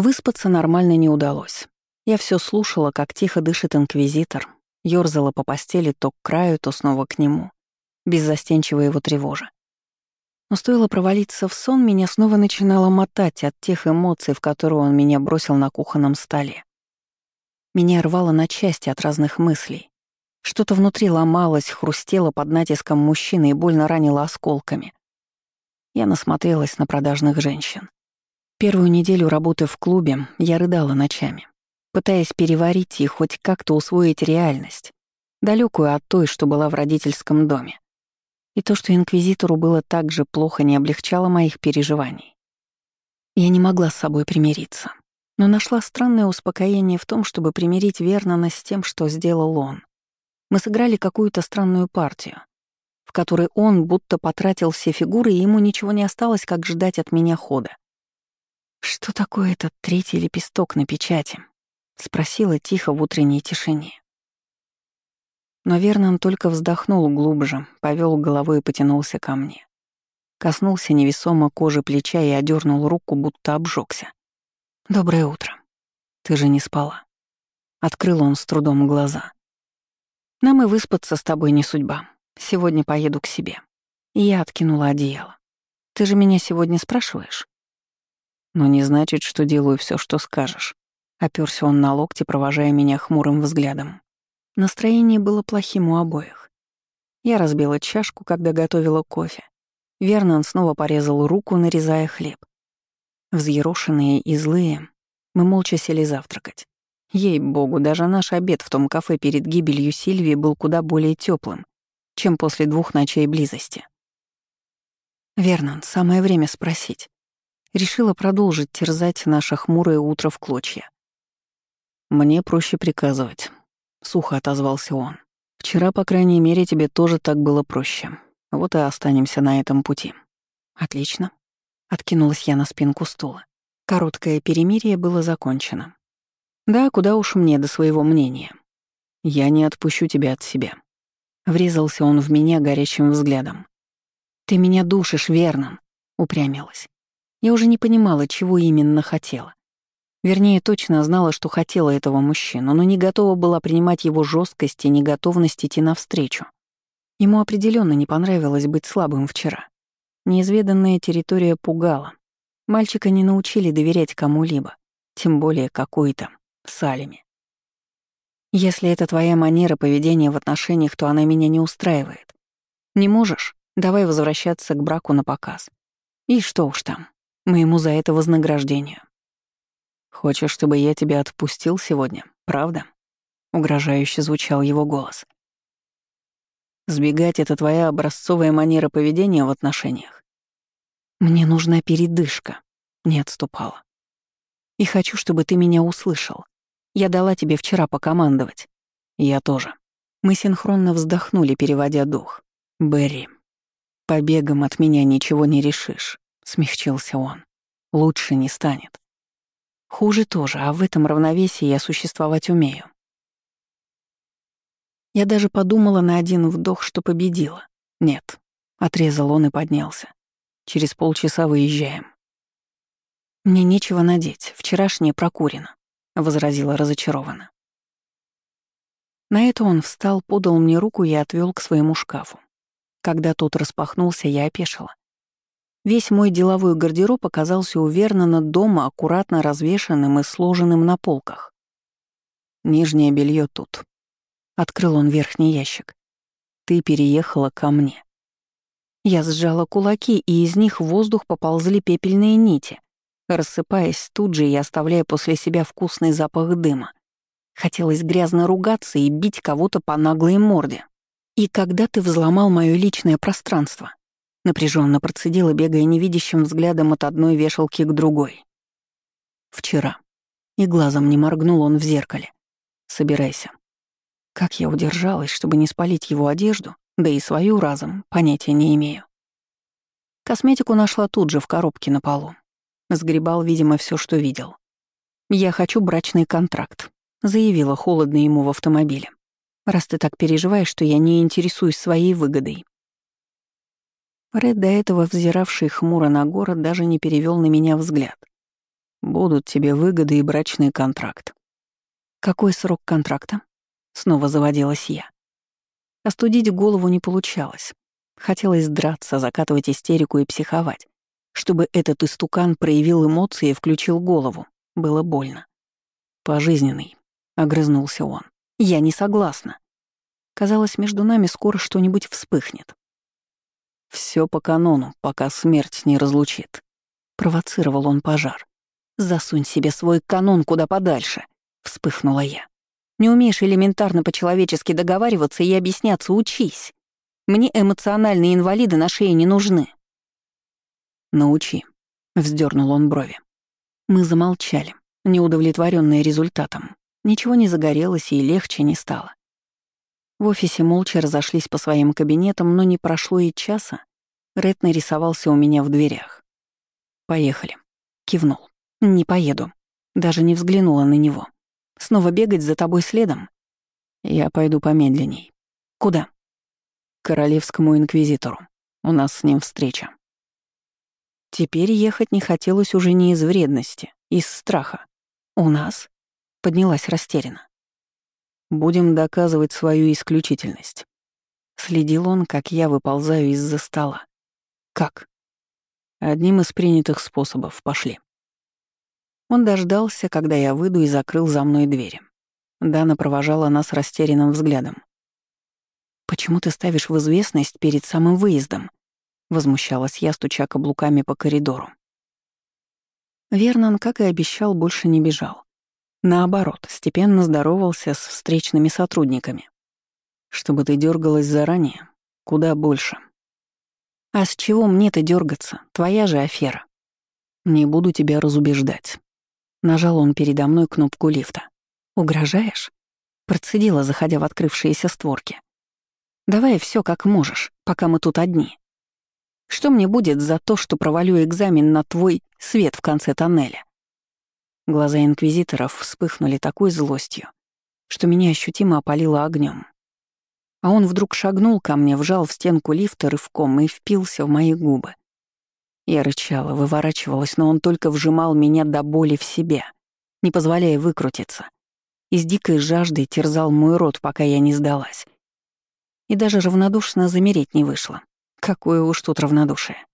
Выспаться нормально не удалось. Я все слушала, как тихо дышит инквизитор, ёрзала по постели то к краю, то снова к нему, беззастенчиво его тревожа. Но стоило провалиться в сон, меня снова начинало мотать от тех эмоций, в которые он меня бросил на кухонном столе. Меня рвало на части от разных мыслей. Что-то внутри ломалось, хрустело под натиском мужчины и больно ранило осколками. Я насмотрелась на продажных женщин. Первую неделю работы в клубе я рыдала ночами, пытаясь переварить и хоть как-то усвоить реальность, далекую от той, что была в родительском доме. И то, что инквизитору было так же плохо, не облегчало моих переживаний. Я не могла с собой примириться, но нашла странное успокоение в том, чтобы примирить Вернона с тем, что сделал он. Мы сыграли какую-то странную партию, в которой он будто потратил все фигуры, и ему ничего не осталось, как ждать от меня хода. «Что такое этот третий лепесток на печати?» — спросила тихо в утренней тишине. Но Вернон только вздохнул глубже, повел головой и потянулся ко мне. Коснулся невесомо кожи плеча и одернул руку, будто обжегся. «Доброе утро. Ты же не спала». Открыл он с трудом глаза. «Нам и выспаться с тобой не судьба. Сегодня поеду к себе». И я откинула одеяло. «Ты же меня сегодня спрашиваешь?» Но не значит, что делаю все, что скажешь. Оперся он на локти, провожая меня хмурым взглядом. Настроение было плохим у обоих. Я разбила чашку, когда готовила кофе. Вернон снова порезал руку, нарезая хлеб. Взъерошенные и злые, мы молча сели завтракать. Ей-богу, даже наш обед в том кафе перед гибелью Сильвии был куда более теплым, чем после двух ночей близости. Вернон, самое время спросить решила продолжить терзать наше хмурое утро в клочья. «Мне проще приказывать», — сухо отозвался он. «Вчера, по крайней мере, тебе тоже так было проще. Вот и останемся на этом пути». «Отлично», — откинулась я на спинку стула. Короткое перемирие было закончено. «Да, куда уж мне до своего мнения. Я не отпущу тебя от себя». Врезался он в меня горячим взглядом. «Ты меня душишь, верно?» — упрямилась. Я уже не понимала, чего именно хотела. Вернее, точно знала, что хотела этого мужчину, но не готова была принимать его жесткость и неготовность идти навстречу. Ему определенно не понравилось быть слабым вчера. Неизведанная территория пугала. Мальчика не научили доверять кому-либо, тем более какой-то Салиме. Если это твоя манера поведения в отношениях, то она меня не устраивает. Не можешь? Давай возвращаться к браку на показ. И что уж там, Моему за это вознаграждение. Хочешь, чтобы я тебя отпустил сегодня, правда? Угрожающе звучал его голос. Сбегать — это твоя образцовая манера поведения в отношениях. Мне нужна передышка. Не отступала. И хочу, чтобы ты меня услышал. Я дала тебе вчера покомандовать. Я тоже. Мы синхронно вздохнули, переводя дух. Берри, побегом от меня ничего не решишь смягчился он. Лучше не станет. Хуже тоже, а в этом равновесии я существовать умею. Я даже подумала на один вдох, что победила. Нет, отрезал он и поднялся. Через полчаса выезжаем. Мне нечего надеть, вчерашнее прокурено, возразила разочарованно. На это он встал, подал мне руку и отвел к своему шкафу. Когда тот распахнулся, я опешила. Весь мой деловой гардероб оказался у Вернона дома аккуратно развешанным и сложенным на полках. Нижнее белье тут. Открыл он верхний ящик. Ты переехала ко мне. Я сжала кулаки, и из них в воздух поползли пепельные нити, рассыпаясь тут же и оставляя после себя вкусный запах дыма. Хотелось грязно ругаться и бить кого-то по наглой морде. И когда ты взломал мое личное пространство, Напряженно процедила, бегая невидящим взглядом от одной вешалки к другой. Вчера. И глазом не моргнул он в зеркале. Собирайся. Как я удержалась, чтобы не спалить его одежду, да и свою разом, понятия не имею. Косметику нашла тут же в коробке на полу. Сгребал, видимо, все, что видел. «Я хочу брачный контракт», — заявила холодно ему в автомобиле. «Раз ты так переживаешь, что я не интересуюсь своей выгодой, Ред, до этого взиравший хмуро на город, даже не перевел на меня взгляд. Будут тебе выгоды и брачный контракт. Какой срок контракта? Снова заводилась я. Остудить голову не получалось. Хотелось драться, закатывать истерику и психовать. Чтобы этот истукан проявил эмоции и включил голову. Было больно. «Пожизненный», — огрызнулся он. «Я не согласна». Казалось, между нами скоро что-нибудь вспыхнет. Все по канону, пока смерть не разлучит. Провоцировал он пожар. «Засунь себе свой канон куда подальше», — вспыхнула я. «Не умеешь элементарно по-человечески договариваться и объясняться, учись. Мне эмоциональные инвалиды на шее не нужны». «Научи», — вздернул он брови. Мы замолчали, неудовлетворенные результатом. Ничего не загорелось и легче не стало. В офисе молча разошлись по своим кабинетам, но не прошло и часа. Ред нарисовался у меня в дверях. «Поехали», — кивнул. «Не поеду». Даже не взглянула на него. «Снова бегать за тобой следом?» «Я пойду помедленней». «Куда?» «К королевскому инквизитору. У нас с ним встреча». Теперь ехать не хотелось уже не из вредности, из страха. «У нас?» — поднялась растерянно. «Будем доказывать свою исключительность». Следил он, как я выползаю из-за стола. «Как?» Одним из принятых способов. Пошли. Он дождался, когда я выйду и закрыл за мной двери. Дана провожала нас растерянным взглядом. «Почему ты ставишь в известность перед самым выездом?» — возмущалась я, стуча каблуками по коридору. Вернон, как и обещал, больше не бежал. Наоборот, степенно здоровался с встречными сотрудниками. «Чтобы ты дергалась заранее, куда больше», а с чего мне-то дергаться? Твоя же афера. Не буду тебя разубеждать. Нажал он передо мной кнопку лифта. Угрожаешь? Процедила, заходя в открывшиеся створки. Давай все как можешь, пока мы тут одни. Что мне будет за то, что провалю экзамен на твой свет в конце тоннеля? Глаза инквизиторов вспыхнули такой злостью, что меня ощутимо опалило огнем. А он вдруг шагнул ко мне, вжал в стенку лифта рывком и впился в мои губы. Я рычала, выворачивалась, но он только вжимал меня до боли в себя, не позволяя выкрутиться. И с дикой жаждой терзал мой рот, пока я не сдалась. И даже равнодушно замереть не вышло. Какое уж тут равнодушие.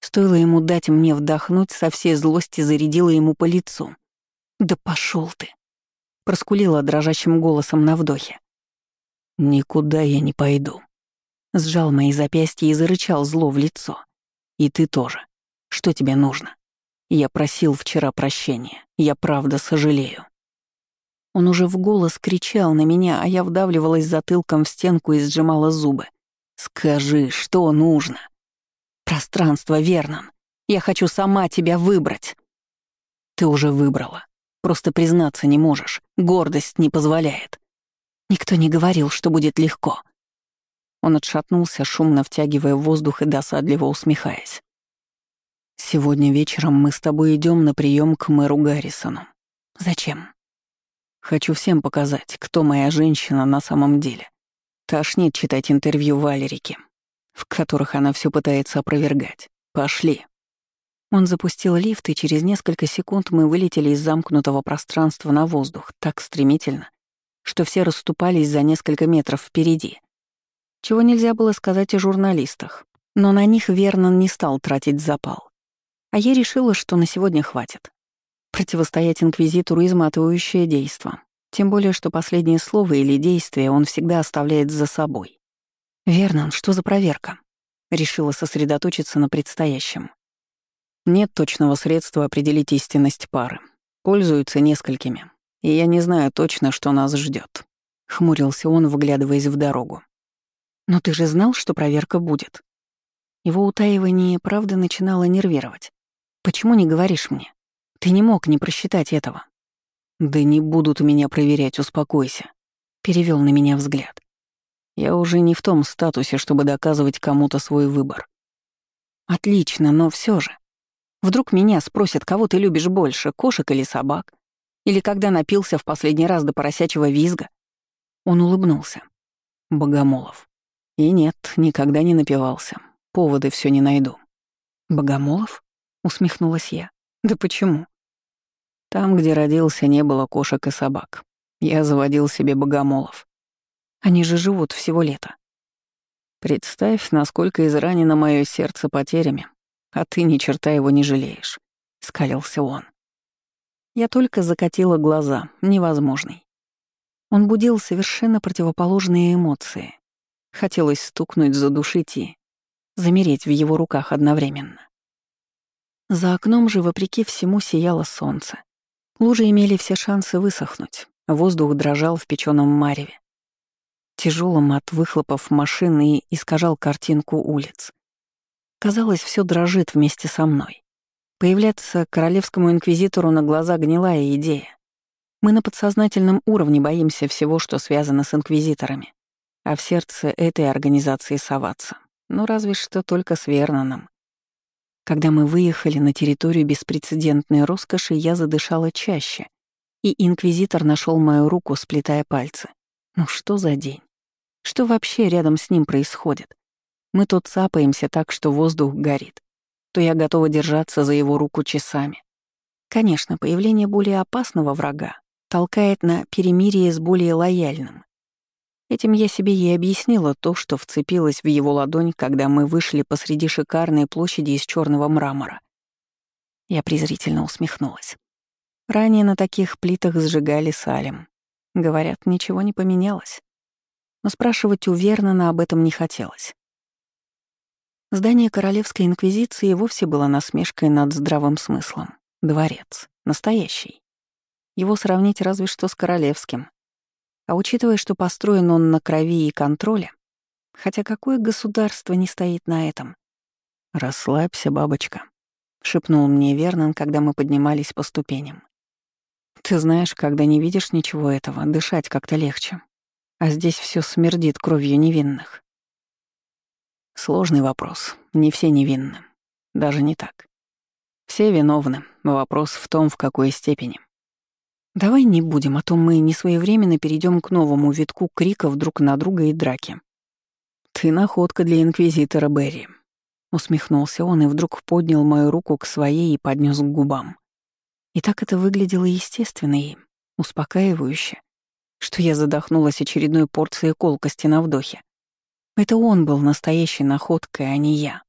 Стоило ему дать мне вдохнуть, со всей злости зарядила ему по лицу. «Да пошел ты!» Проскулила дрожащим голосом на вдохе. «Никуда я не пойду». Сжал мои запястья и зарычал зло в лицо. «И ты тоже. Что тебе нужно? Я просил вчера прощения. Я правда сожалею». Он уже в голос кричал на меня, а я вдавливалась затылком в стенку и сжимала зубы. «Скажи, что нужно?» «Пространство, Вернон. Я хочу сама тебя выбрать». «Ты уже выбрала. Просто признаться не можешь. Гордость не позволяет. Никто не говорил, что будет легко. Он отшатнулся, шумно втягивая воздух и досадливо усмехаясь. «Сегодня вечером мы с тобой идем на прием к мэру Гаррисону. Зачем?» «Хочу всем показать, кто моя женщина на самом деле. Тошнит читать интервью Валерики, в которых она все пытается опровергать. Пошли». Он запустил лифт, и через несколько секунд мы вылетели из замкнутого пространства на воздух так стремительно, что все расступались за несколько метров впереди. Чего нельзя было сказать о журналистах, но на них Вернон не стал тратить запал. А я решила, что на сегодня хватит. Противостоять инквизитору — изматывающее действо. Тем более, что последнее слово или действие он всегда оставляет за собой. «Вернон, что за проверка?» Решила сосредоточиться на предстоящем. Нет точного средства определить истинность пары. Пользуются несколькими и я не знаю точно, что нас ждет. Хмурился он, вглядываясь в дорогу. «Но ты же знал, что проверка будет?» Его утаивание правда начинало нервировать. «Почему не говоришь мне? Ты не мог не просчитать этого». «Да не будут меня проверять, успокойся», — перевел на меня взгляд. «Я уже не в том статусе, чтобы доказывать кому-то свой выбор». «Отлично, но все же. Вдруг меня спросят, кого ты любишь больше, кошек или собак? Или когда напился в последний раз до поросячьего визга. Он улыбнулся. Богомолов. И нет, никогда не напивался. Поводы все не найду. Богомолов? Усмехнулась я. Да почему? Там, где родился, не было кошек и собак. Я заводил себе богомолов. Они же живут всего лето. Представь, насколько изранено мое сердце потерями, а ты ни черта его не жалеешь», — скалился он. Я только закатила глаза, невозможный. Он будил совершенно противоположные эмоции. Хотелось стукнуть, задушить и замереть в его руках одновременно. За окном же, вопреки всему, сияло солнце. Лужи имели все шансы высохнуть, воздух дрожал в печеном мареве. Тяжелым от выхлопов машины искажал картинку улиц. Казалось, все дрожит вместе со мной. Появляться королевскому инквизитору на глаза гнилая идея. Мы на подсознательном уровне боимся всего, что связано с инквизиторами, а в сердце этой организации соваться. Ну, разве что только с Верноном. Когда мы выехали на территорию беспрецедентной роскоши, я задышала чаще, и инквизитор нашел мою руку, сплетая пальцы. Ну что за день? Что вообще рядом с ним происходит? Мы тут цапаемся так, что воздух горит. То я готова держаться за его руку часами. Конечно, появление более опасного врага толкает на перемирие с более лояльным. Этим я себе и объяснила то, что вцепилась в его ладонь, когда мы вышли посреди шикарной площади из черного мрамора. Я презрительно усмехнулась. Ранее на таких плитах сжигали салем. Говорят, ничего не поменялось. Но спрашивать у Вернона об этом не хотелось. Здание Королевской Инквизиции вовсе было насмешкой над здравым смыслом. Дворец. Настоящий. Его сравнить разве что с королевским. А учитывая, что построен он на крови и контроле, хотя какое государство не стоит на этом? «Расслабься, бабочка», — шепнул мне Вернон, когда мы поднимались по ступеням. «Ты знаешь, когда не видишь ничего этого, дышать как-то легче. А здесь все смердит кровью невинных». Сложный вопрос. Не все невинны. Даже не так. Все виновны. Вопрос в том, в какой степени. Давай не будем, а то мы несвоевременно перейдем к новому витку криков друг на друга и драки. Ты находка для инквизитора Берри. Усмехнулся он и вдруг поднял мою руку к своей и поднес к губам. И так это выглядело естественно и успокаивающе, что я задохнулась очередной порцией колкости на вдохе. Это он был настоящей находкой, а не я.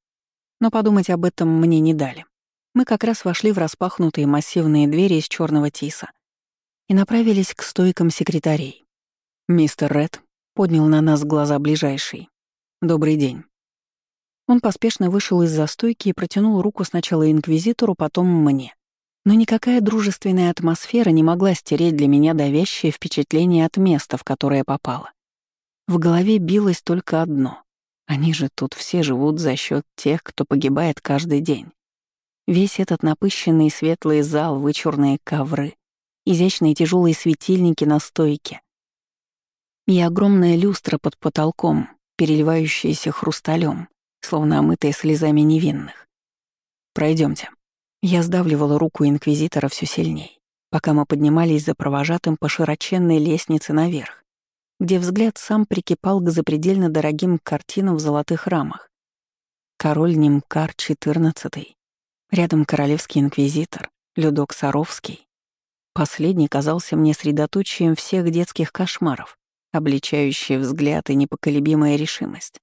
Но подумать об этом мне не дали. Мы как раз вошли в распахнутые массивные двери из черного тиса, и направились к стойкам секретарей. Мистер Ред поднял на нас глаза ближайший. «Добрый день». Он поспешно вышел из застойки и протянул руку сначала инквизитору, потом мне. Но никакая дружественная атмосфера не могла стереть для меня давящее впечатление от места, в которое попало. В голове билось только одно. Они же тут все живут за счет тех, кто погибает каждый день. Весь этот напыщенный светлый зал, вычурные ковры, изящные тяжелые светильники на стойке и огромная люстра под потолком, переливающаяся хрусталем, словно омытая слезами невинных. Пройдемте. Я сдавливала руку инквизитора все сильней, пока мы поднимались за провожатым по широченной лестнице наверх, где взгляд сам прикипал к запредельно дорогим картинам в золотых рамах. Король Немкар XIV, рядом королевский инквизитор, Людок Саровский, Последний казался мне средоточием всех детских кошмаров, обличающий взгляд и непоколебимая решимость.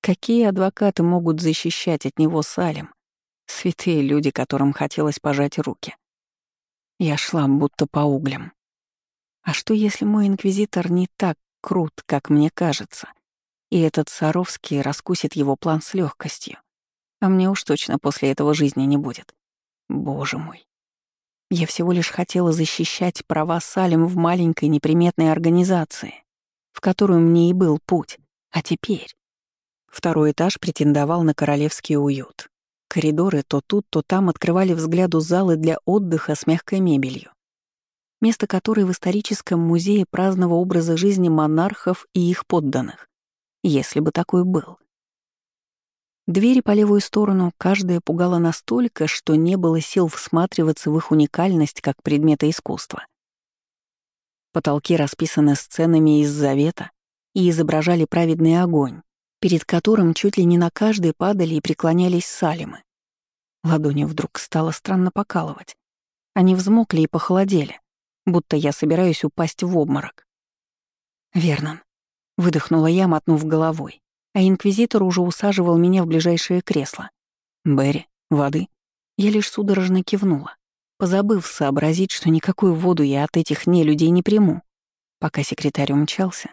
Какие адвокаты могут защищать от него Салим? Святые люди, которым хотелось пожать руки. Я шла будто по углям. А что, если мой инквизитор не так крут, как мне кажется, и этот Саровский раскусит его план с легкостью? А мне уж точно после этого жизни не будет. Боже мой. Я всего лишь хотела защищать права Салим в маленькой неприметной организации, в которую мне и был путь. А теперь... Второй этаж претендовал на королевский уют. Коридоры то тут, то там открывали взгляду залы для отдыха с мягкой мебелью. Место которой в историческом музее праздного образа жизни монархов и их подданных. Если бы такой был. Двери по левую сторону каждая пугала настолько, что не было сил всматриваться в их уникальность как предмета искусства. Потолки расписаны сценами из Завета и изображали праведный огонь, перед которым чуть ли не на каждой падали и преклонялись салимы. Ладони вдруг стало странно покалывать, Они взмокли и похолодели, будто я собираюсь упасть в обморок. «Вернон», — выдохнула я, мотнув головой, а инквизитор уже усаживал меня в ближайшее кресло. «Берри, воды?» Я лишь судорожно кивнула, позабыв сообразить, что никакую воду я от этих нелюдей не приму. Пока секретарь умчался,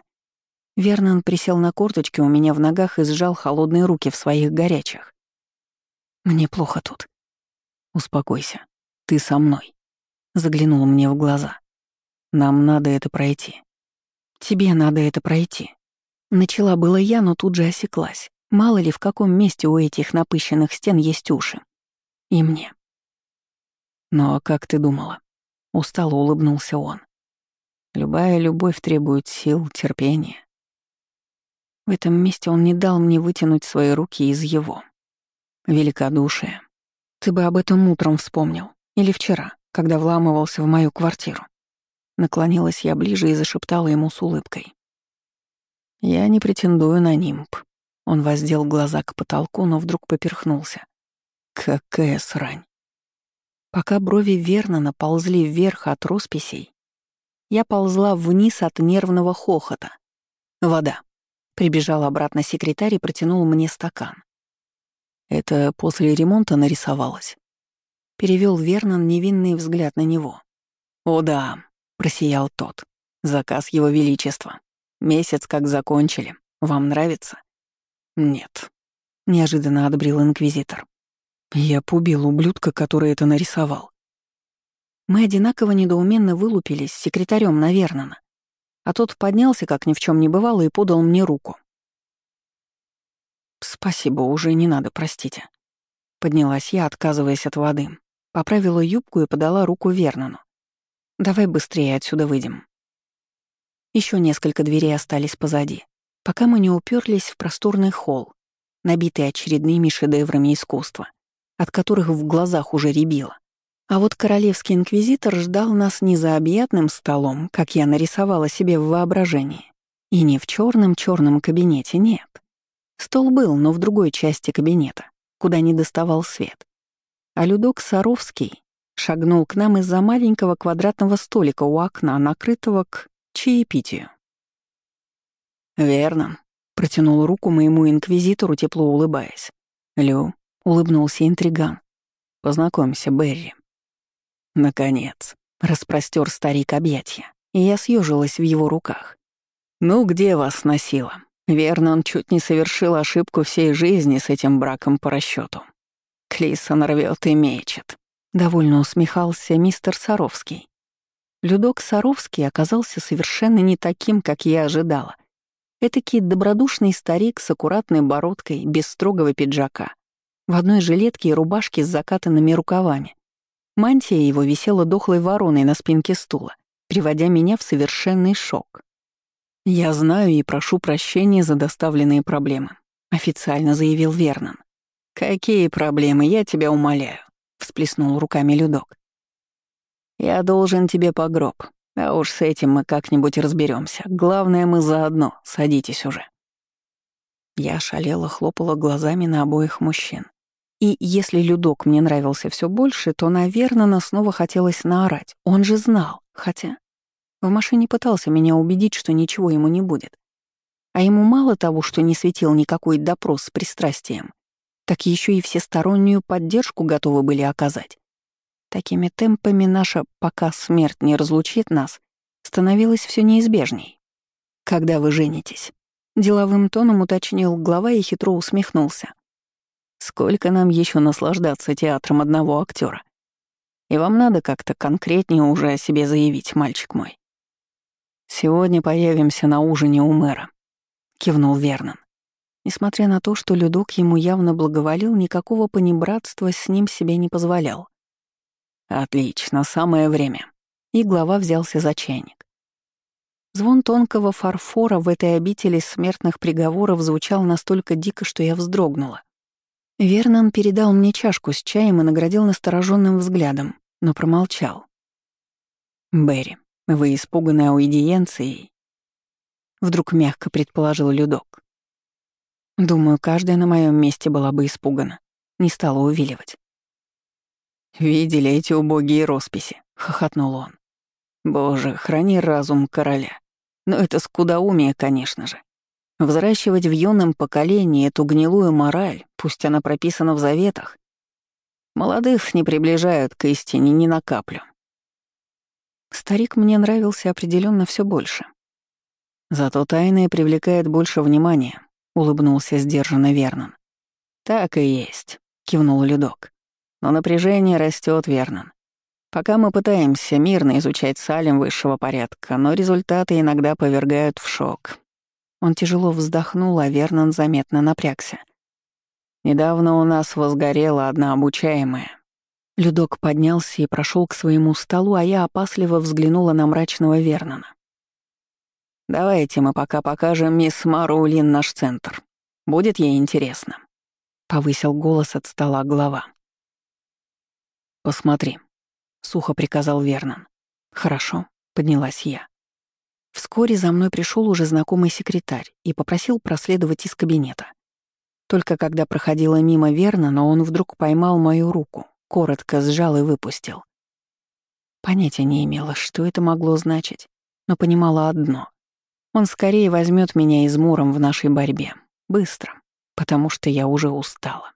Вернон присел на корточки у меня в ногах и сжал холодные руки в своих горячих. «Мне плохо тут». «Успокойся. Ты со мной». Заглянул мне в глаза. «Нам надо это пройти». «Тебе надо это пройти». Начала было я, но тут же осеклась. Мало ли, в каком месте у этих напыщенных стен есть уши. И мне. «Ну а как ты думала?» Устало улыбнулся он. «Любая любовь требует сил, терпения». В этом месте он не дал мне вытянуть свои руки из его. Великодушие. Ты бы об этом утром вспомнил. Или вчера, когда вламывался в мою квартиру. Наклонилась я ближе и зашептала ему с улыбкой. «Я не претендую на нимб». Он воздел глаза к потолку, но вдруг поперхнулся. «Какая срань!» Пока брови верно наползли вверх от росписей, я ползла вниз от нервного хохота. «Вода!» Прибежал обратно секретарь и протянул мне стакан. Это после ремонта нарисовалось. Перевел Вернон невинный взгляд на него. «О да», — просиял тот. «Заказ его величества. Месяц как закончили. Вам нравится?» «Нет», — неожиданно отбрил инквизитор. «Я побил ублюдка, который это нарисовал». Мы одинаково недоуменно вылупились с секретарем на Вернона, а тот поднялся, как ни в чем не бывало, и подал мне руку. «Спасибо, уже не надо, простите». Поднялась я, отказываясь от воды. Поправила юбку и подала руку Вернону. «Давай быстрее отсюда выйдем». Еще несколько дверей остались позади, пока мы не уперлись в просторный холл, набитый очередными шедеврами искусства, от которых в глазах уже рябило. А вот королевский инквизитор ждал нас не за объятным столом, как я нарисовала себе в воображении, и не в черном черном кабинете, нет. Стол был, но в другой части кабинета, куда не доставал свет. А Людок Саровский шагнул к нам из-за маленького квадратного столика у окна, накрытого к чаепитию. «Верно», — протянул руку моему инквизитору, тепло улыбаясь. «Лю», — улыбнулся интриган. «Познакомься, Берри». Наконец, распростер старик объятия, и я съежилась в его руках. «Ну, где вас носило?» Верно, он чуть не совершил ошибку всей жизни с этим браком по расчету. Клисон рвет и мечет. Довольно усмехался мистер Саровский. Людок Саровский оказался совершенно не таким, как я ожидала. Этакий добродушный старик с аккуратной бородкой, без строгого пиджака, в одной жилетке и рубашке с закатанными рукавами. Мантия его висела дохлой вороной на спинке стула, приводя меня в совершенный шок. «Я знаю и прошу прощения за доставленные проблемы», — официально заявил Вернон. «Какие проблемы, я тебя умоляю», — всплеснул руками Людок. «Я должен тебе по гроб, а уж с этим мы как-нибудь разберемся. Главное, мы заодно, садитесь уже». Я шалела, хлопала глазами на обоих мужчин. И если Людок мне нравился все больше, то, наверное, снова хотелось наорать. Он же знал, хотя... В машине пытался меня убедить, что ничего ему не будет. А ему мало того, что не светил никакой допрос с пристрастием, так еще и всестороннюю поддержку готовы были оказать. Такими темпами наша «пока смерть не разлучит нас» становилась все неизбежней. «Когда вы женитесь?» — деловым тоном уточнил глава и хитро усмехнулся. «Сколько нам еще наслаждаться театром одного актера? И вам надо как-то конкретнее уже о себе заявить, мальчик мой». «Сегодня появимся на ужине у мэра», — кивнул Вернон. Несмотря на то, что Людок ему явно благоволил, никакого понебратства с ним себе не позволял. «Отлично, самое время». И глава взялся за чайник. Звон тонкого фарфора в этой обители смертных приговоров звучал настолько дико, что я вздрогнула. Вернон передал мне чашку с чаем и наградил настороженным взглядом, но промолчал. «Берри, вы испуганы аудиенцией?» Вдруг мягко предположил Людок. Думаю, каждая на моем месте была бы испугана. Не стала увиливать. «Видели эти убогие росписи?» — хохотнул он. «Боже, храни разум короля. Но это скудоумие, конечно же. Взращивать в юном поколении эту гнилую мораль, пусть она прописана в заветах, молодых не приближают к истине ни на каплю. Старик мне нравился определенно все больше. Зато тайное привлекает больше внимания, улыбнулся сдержанно Вернон. Так и есть, кивнул Людок. Но напряжение растет, Вернон. Пока мы пытаемся мирно изучать салим высшего порядка, но результаты иногда повергают в шок. Он тяжело вздохнул, а Вернон заметно напрягся. Недавно у нас возгорела одна обучаемая. Людок поднялся и прошел к своему столу, а я опасливо взглянула на мрачного Вернона. «Давайте мы пока покажем мисс Мароулин наш центр. Будет ей интересно», — повысил голос от стола глава. «Посмотри», — сухо приказал Вернон. «Хорошо», — поднялась я. Вскоре за мной пришел уже знакомый секретарь и попросил проследовать из кабинета. Только когда проходила мимо Вернона, он вдруг поймал мою руку, коротко сжал и выпустил. Понятия не имела, что это могло значить, но понимала одно. Он скорее возьмет меня измором в нашей борьбе. Быстро, потому что я уже устала.